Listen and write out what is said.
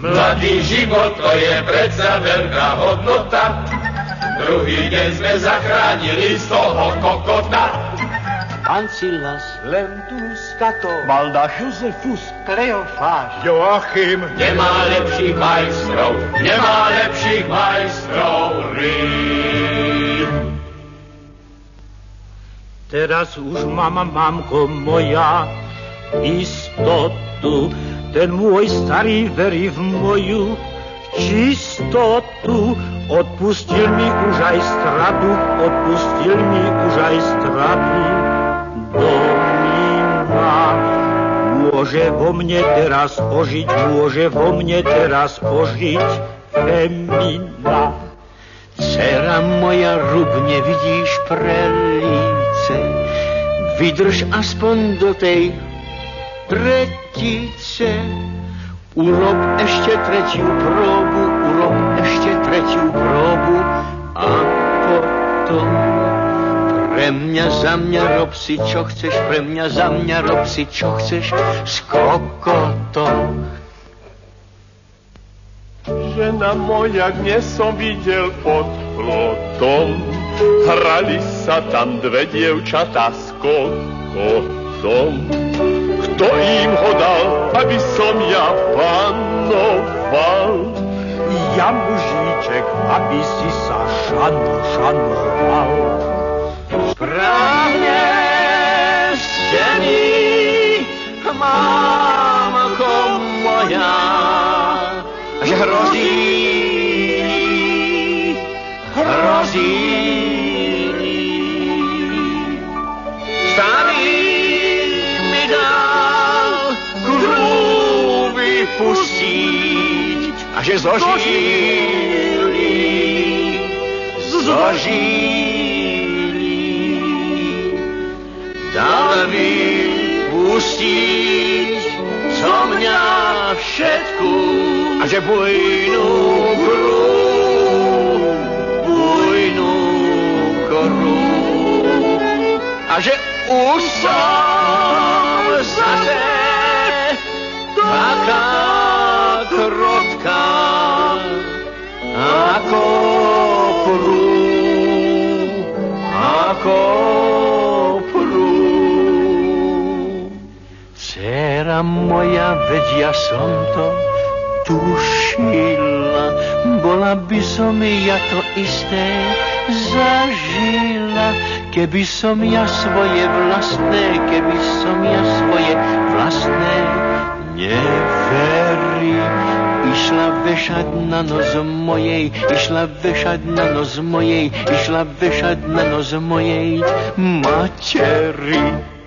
Mladý život to je predsa veľká hodnota. Druhý deň sme zachránili z toho kokota. Ancillas, Lentus, Cato, Baldaš, Josephus, Kleofáš, Joachim, Nemá lepších majstrov, nemá lepších majstrov Rím. Teraz už mama, mamko moja, istotu, ten môj starý verí v moju čistotu. Odpustil mi už aj stratu, odpustil mi už aj stratu. Domina môže vo mne teraz ožiť, môže vo mne teraz ožiť Femina. Dcera moja, rubne vidíš prelíce, vydrž aspoň do tej tretice. Urob ešte tretiu próbu, urob ešte tretiu próbu a potom pre mňa, za mňa rob si čo chceš, pre mňa, za mňa rob si čo chceš s kokotom. Žena moja, dnes som videl pod plotom, hrali sa tam dve dievčatá s kokotom. Kto im ho dal, aby som ja panoval? Ja mužíček, aby si sa šano, šanoval. Kruh vypustiť a že zožili, zožili. Dal vypustiť zo mňa všetku a že bujnú hru, bujnú koru a že už zase taká krotká ako prú, ako prú. Dcera moja, veď ja som to tušila, bola by som ja to isté zažila, keby som ja svoje vlastné, keby som ja svoje vlastné Nie weri, Iśla wyszedł na noc mojej, Iśla wyszedł na noc mojej, Iśla wyszedł na noc mojej Materii.